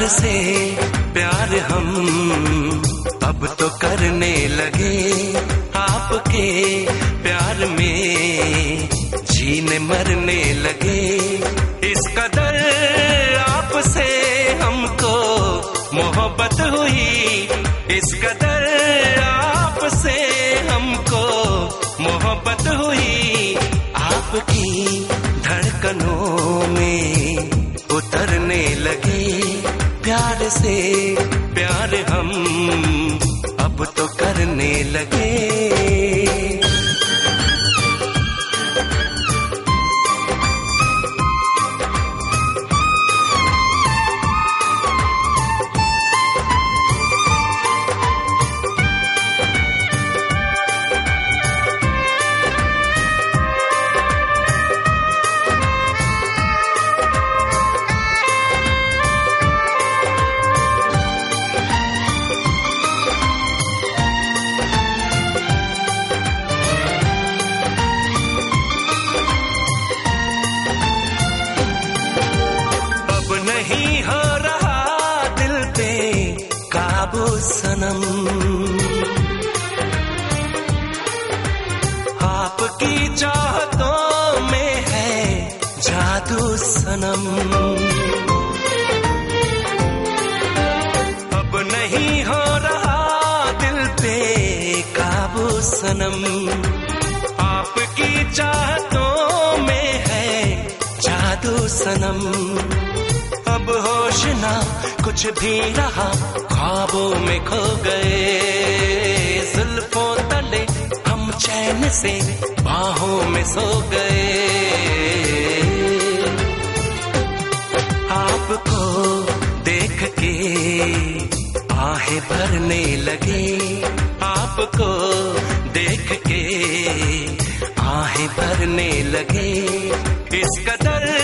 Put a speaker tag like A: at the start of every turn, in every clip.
A: प्यार से प्यार हम अब तो करने लगे। आपके प्यार में जीने मरने लगे। इस कदर आपसे हमको मोहब्बत हुई। इस कदर आपसे हमको मोहब्बत हुई। आपकी धड़कनों में उतरने लगे। नहीं हो रहा दिल पे काबू सनम। आपकी चाहतों में है जादू सनम। अब नहीं हो रहा दिल पे काबू सनम। आपकी चाहतों में है जादू सनम। ना कुछ भी रहा, ख्वाबों में खो गए। जुल्फों तले हम चैन से बाहों में सो गए। आपको देख के आहे भरने लगे। आपको देख के आहे भरने लगे। इस कदर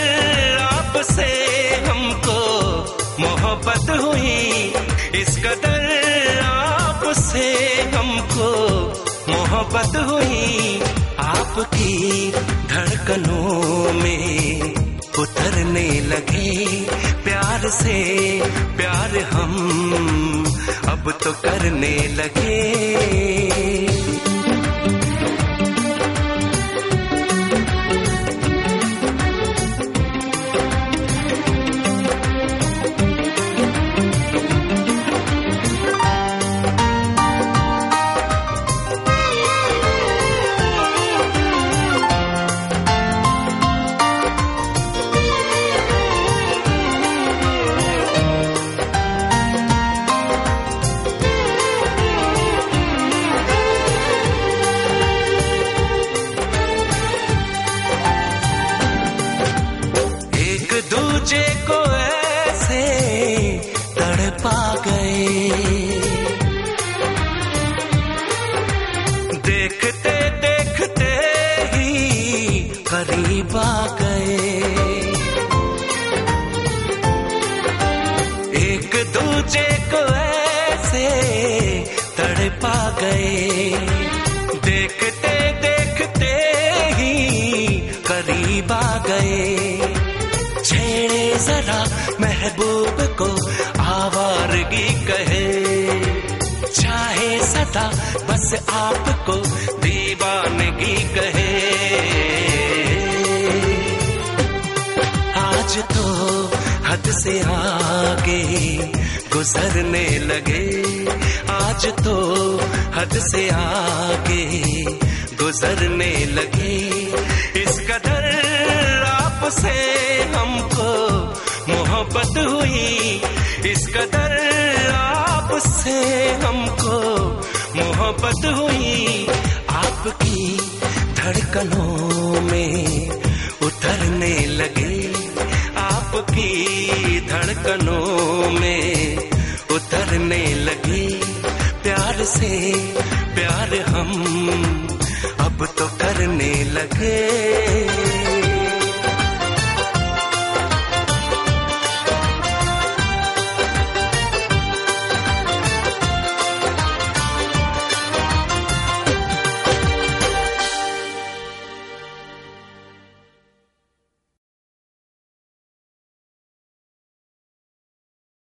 A: आपसे मोहब्बत हुई। इस कदर आपसे हमको मोहब्बत हुई। आपकी धड़कनों में उतरने लगे। प्यार से प्यार हम अब तो करने लगे। तड़पा गए। देखते देखते ही करीब आ गए। छेड़े जरा महबूब को आवारगी कहे। चाहे सदा बस आपको दीवानगी कहे। हद से आगे गुजरने लगे। आज तो हद से आगे गुजरने लगे। इस कदर आपसे हमको मोहब्बत हुई। इस कदर आपसे हमको मोहब्बत हुई। आपकी धड़कनों धड़कनों में उतरने लगी। प्यार से प्यार हम अब तो करने लगे।